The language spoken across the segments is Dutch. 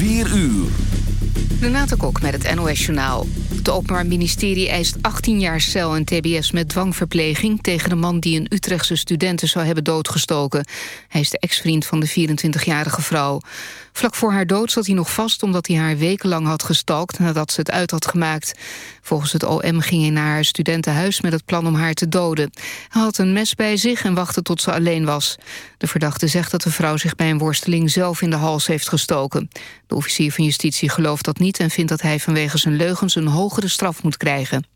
4 uur. Renate Kok met het NOS Journaal. Het Openbaar Ministerie eist 18 jaar cel en tbs met dwangverpleging... tegen de man die een Utrechtse studenten zou hebben doodgestoken. Hij is de ex-vriend van de 24-jarige vrouw. Vlak voor haar dood zat hij nog vast omdat hij haar wekenlang had gestalkt... nadat ze het uit had gemaakt. Volgens het OM ging hij naar haar studentenhuis met het plan om haar te doden. Hij had een mes bij zich en wachtte tot ze alleen was. De verdachte zegt dat de vrouw zich bij een worsteling zelf in de hals heeft gestoken. De officier van justitie gelooft dat niet... en vindt dat hij vanwege zijn leugens een hogere straf moet krijgen.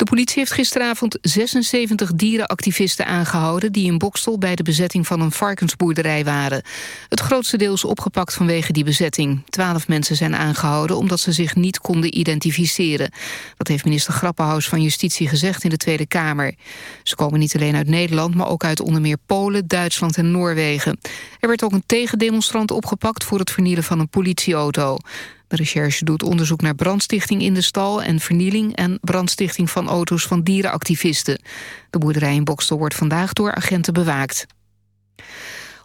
De politie heeft gisteravond 76 dierenactivisten aangehouden... die in Bokstel bij de bezetting van een varkensboerderij waren. Het grootste deel is opgepakt vanwege die bezetting. Twaalf mensen zijn aangehouden omdat ze zich niet konden identificeren. Dat heeft minister Grappenhaus van Justitie gezegd in de Tweede Kamer. Ze komen niet alleen uit Nederland, maar ook uit onder meer Polen, Duitsland en Noorwegen. Er werd ook een tegendemonstrant opgepakt voor het vernielen van een politieauto. De recherche doet onderzoek naar brandstichting in de stal en vernieling en brandstichting van auto's van dierenactivisten. De boerderij in Bokstel wordt vandaag door agenten bewaakt.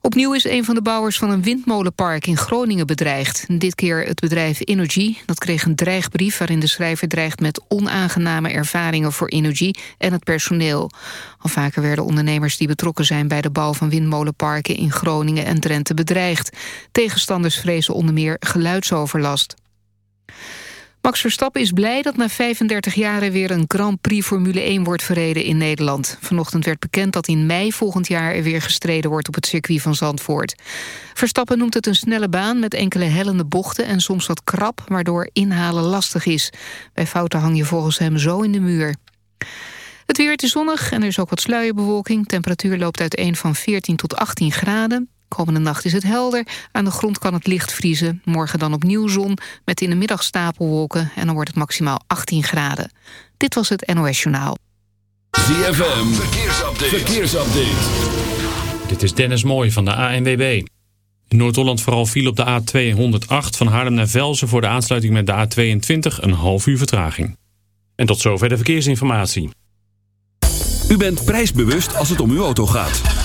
Opnieuw is een van de bouwers van een windmolenpark in Groningen bedreigd. Dit keer het bedrijf Energy. Dat kreeg een dreigbrief waarin de schrijver dreigt met onaangename ervaringen voor Energy en het personeel. Al vaker werden ondernemers die betrokken zijn bij de bouw van windmolenparken in Groningen en Drenthe bedreigd. Tegenstanders vrezen onder meer geluidsoverlast. Max Verstappen is blij dat na 35 jaren weer een Grand Prix Formule 1 wordt verreden in Nederland. Vanochtend werd bekend dat in mei volgend jaar er weer gestreden wordt op het circuit van Zandvoort. Verstappen noemt het een snelle baan met enkele hellende bochten en soms wat krap, waardoor inhalen lastig is. Bij fouten hang je volgens hem zo in de muur. Het weer is zonnig en er is ook wat sluierbewolking. Temperatuur loopt uiteen van 14 tot 18 graden. Komende nacht is het helder. Aan de grond kan het licht vriezen. Morgen dan opnieuw zon met in de middag stapelwolken. En dan wordt het maximaal 18 graden. Dit was het NOS Journaal. ZFM, verkeersupdate. verkeersupdate. Dit is Dennis Mooij van de ANWB. In Noord-Holland vooral viel op de A208 van Haarlem naar Velzen... voor de aansluiting met de A22 een half uur vertraging. En tot zover de verkeersinformatie. U bent prijsbewust als het om uw auto gaat.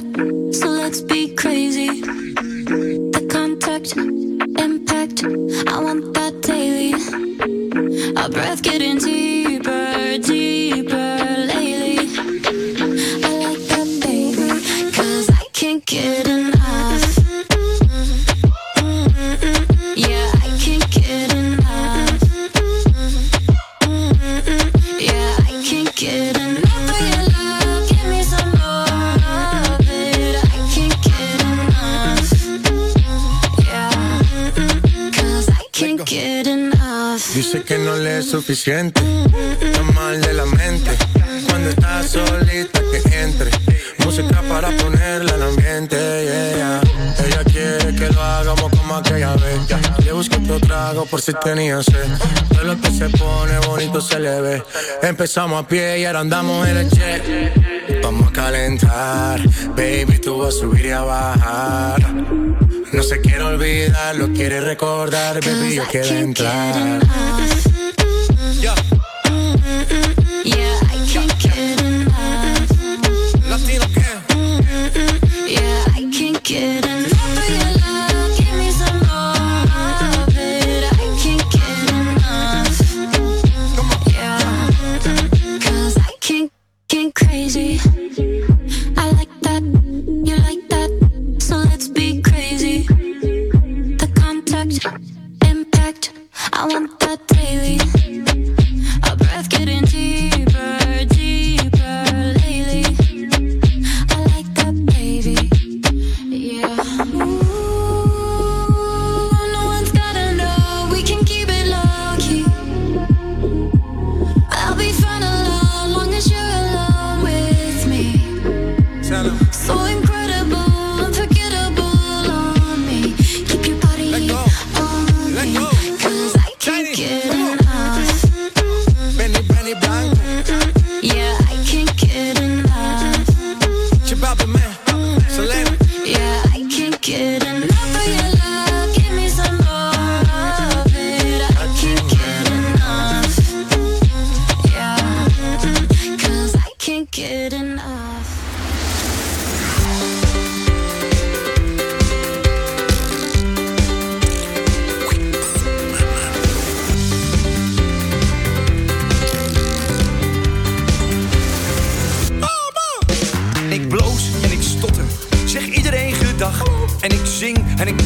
so let's be crazy. The contact, impact, I want that daily. Our breath getting deeper, deeper lately. I like that baby, cause I can't get it. Es suficiente. Está mal de la mente. Cuando está solita que entre. Música para ponerla al ambiente. Yeah, yeah. Ella quiere que lo hagamos como aquella vez. Yeah. Le busco otro trago por si tenía sed. Todo lo que se pone bonito se le ve. Empezamos a pie y ahora andamos en el jet. Vamos a calentar, baby, tú vas a subir y a bajar. No se quiere olvidar, lo quiere recordar, baby, yo quiero entrar.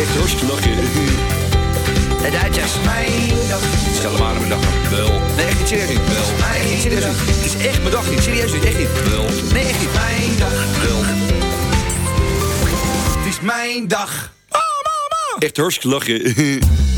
Echt hartstikke lachen. De Duitsers. Mijn dag. Stel hem aan mijn dag. Wel. Nee, echt niet serieus. Wel. Echt niet serieus. Het is echt mijn dag niet. Serieus niet. Echt niet. Wel. Nee, echt niet. Mijn dag. Wel. Het is mijn dag. Oh, mama. Echt hartstikke lachen.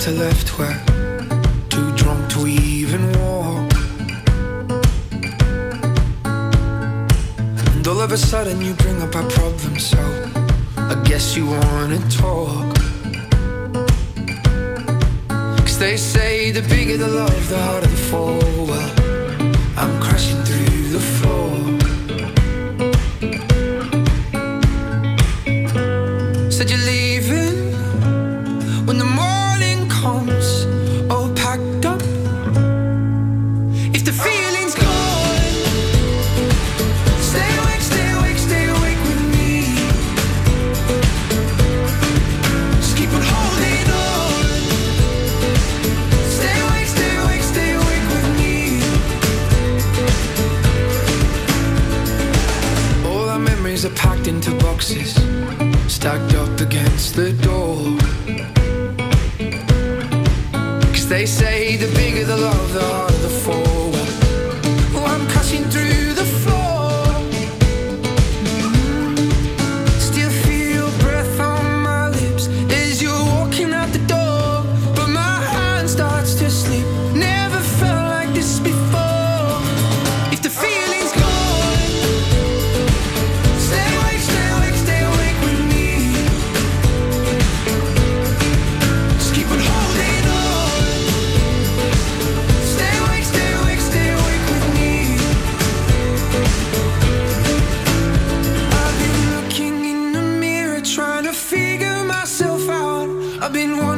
to left, we're too drunk to even walk. And all of a sudden, you bring up our problem, so I guess you wanna talk. Cause they say the bigger the love, the harder the fall. Well, I've been wondering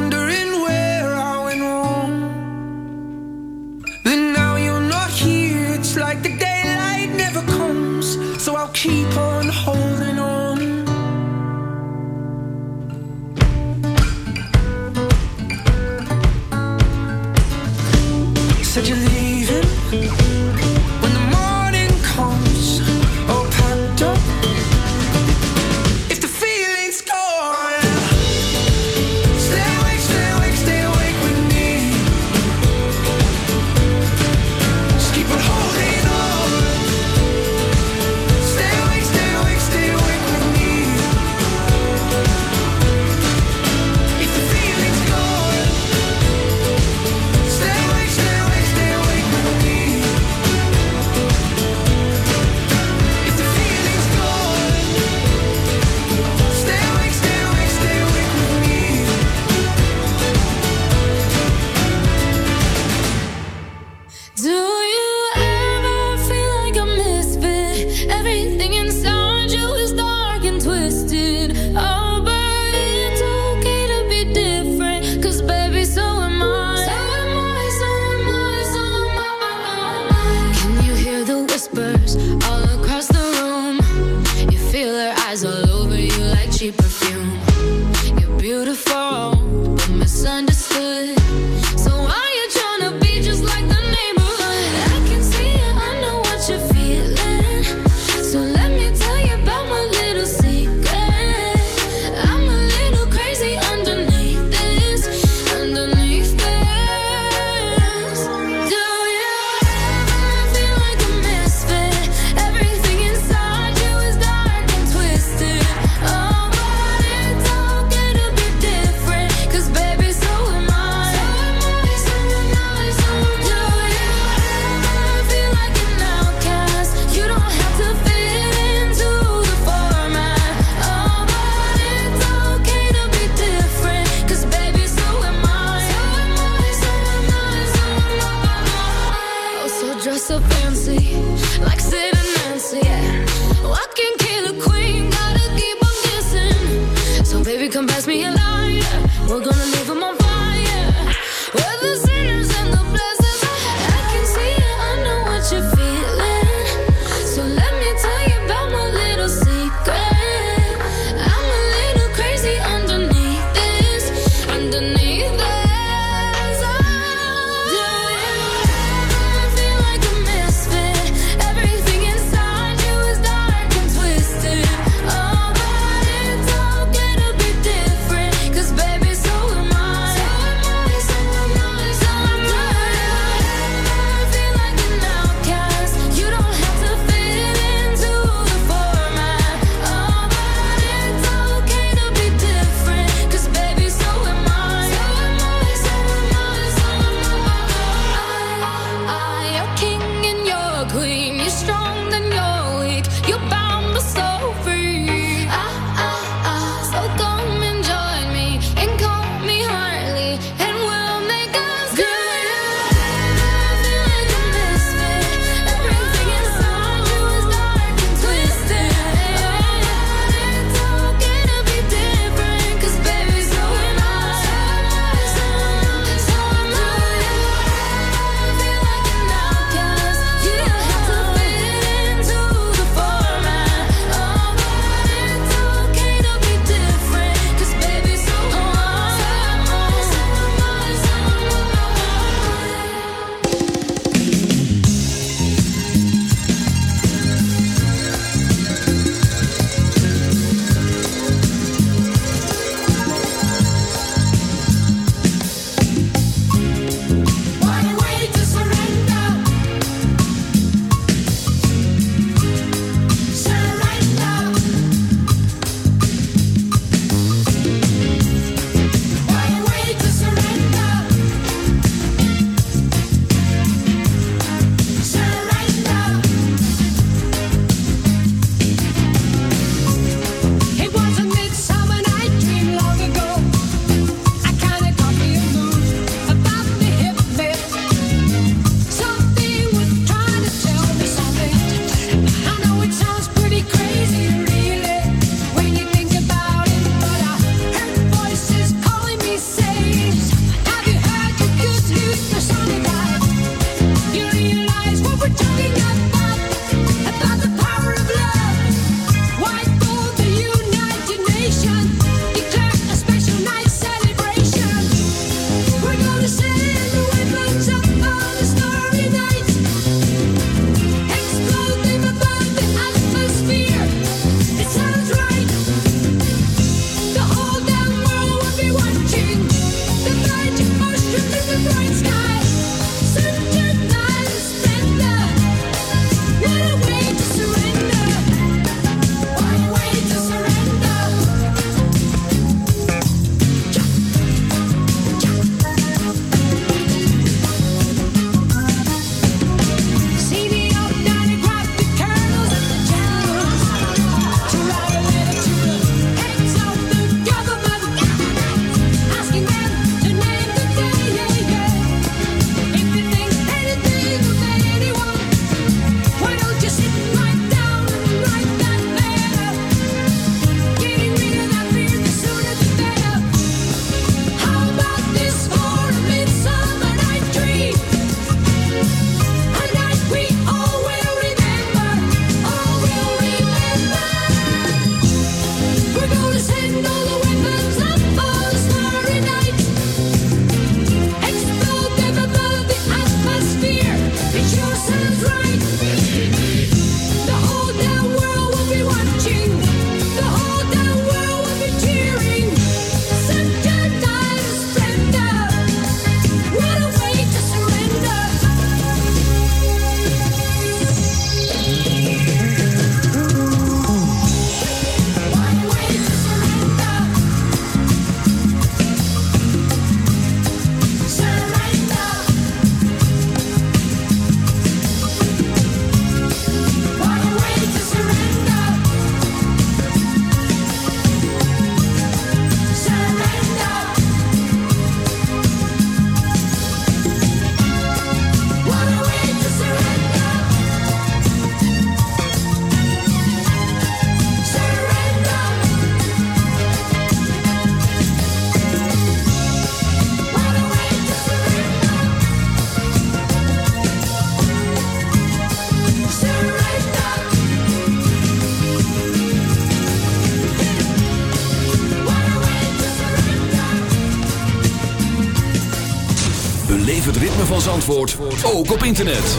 van Zandvoort, ook op internet.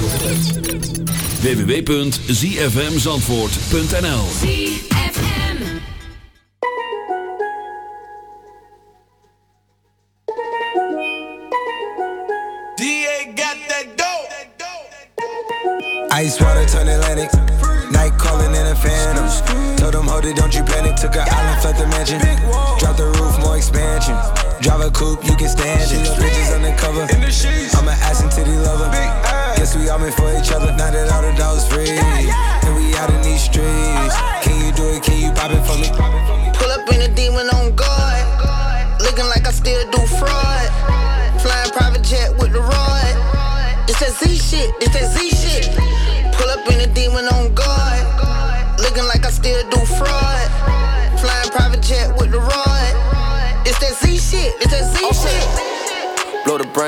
www.zfmzandvoort.nl Ice water turn Atlantic. Night calling in a phantom. Told them, hold it, don't you panic. Took an island, left the mansion. Drop the roof, more expansion. Drive a coupe, you can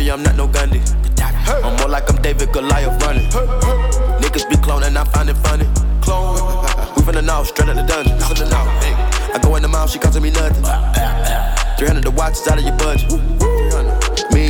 Gaddafi, I'm not no Gundy. I'm more like I'm David Goliath running. Niggas be cloning, I find it funny. Clone. We from the north, straight out the dungeon. From the north, hey. I go in the mouth, she costing me nothing. 300 the watch is out of your budget. Mean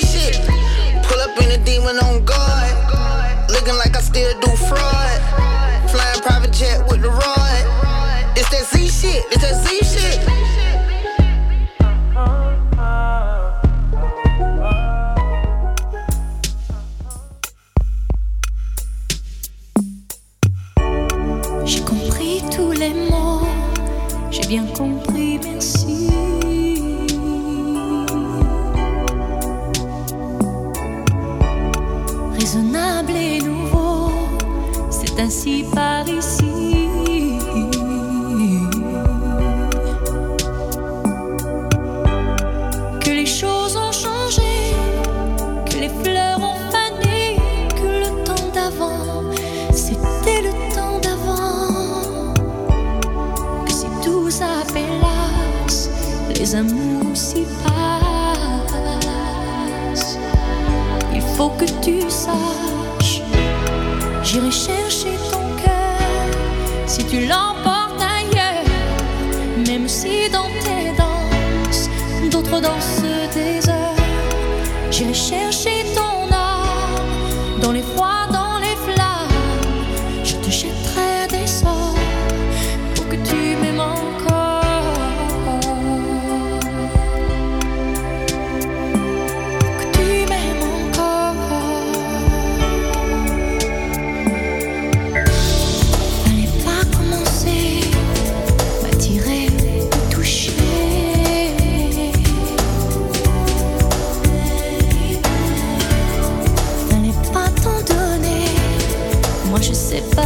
je sais pas.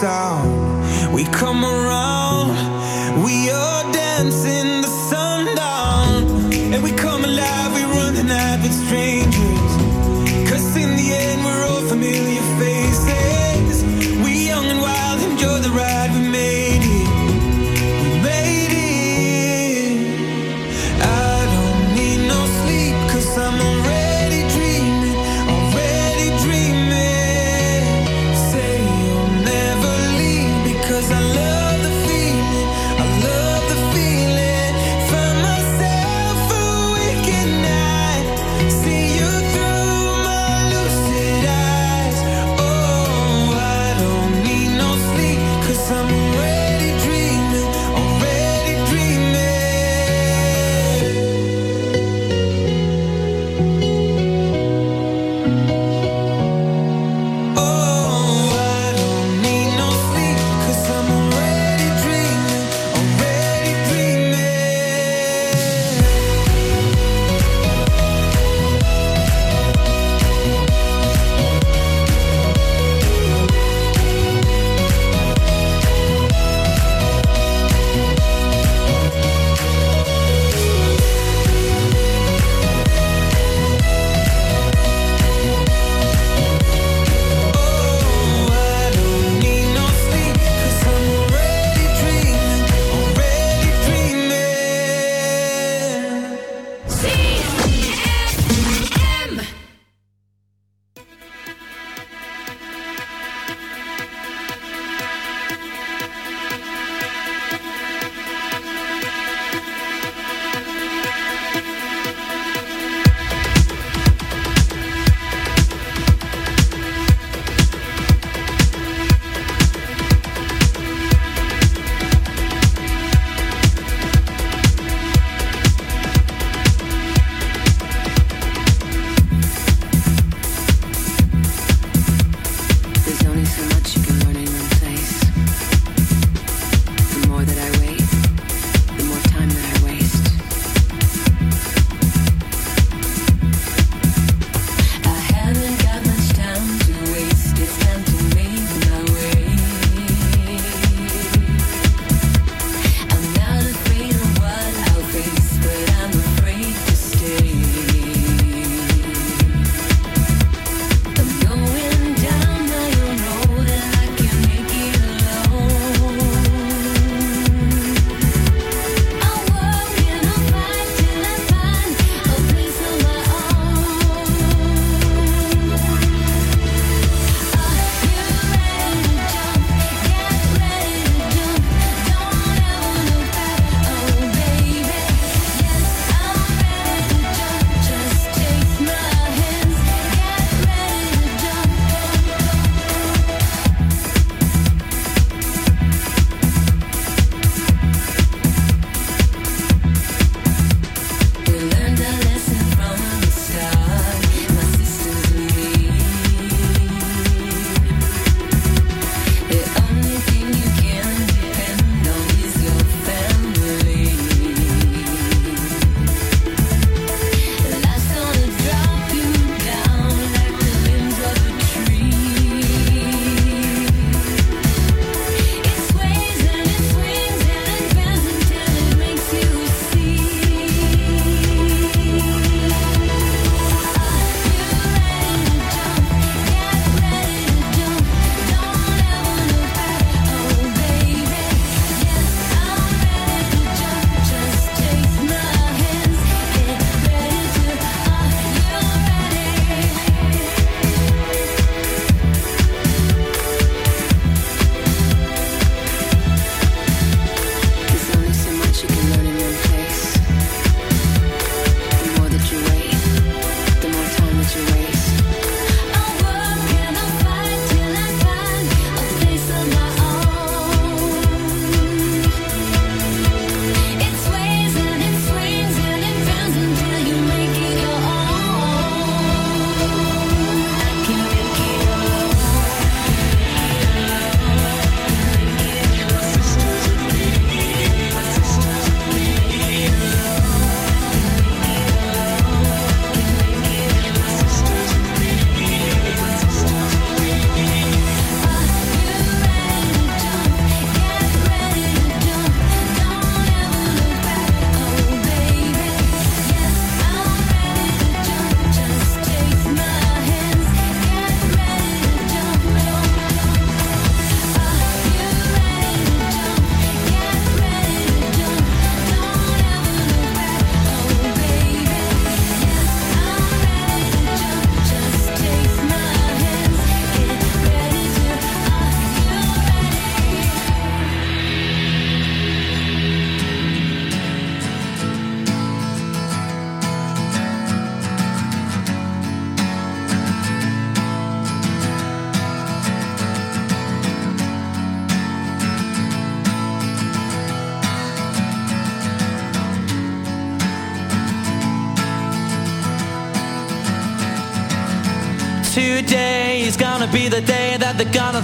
Sound. We come around.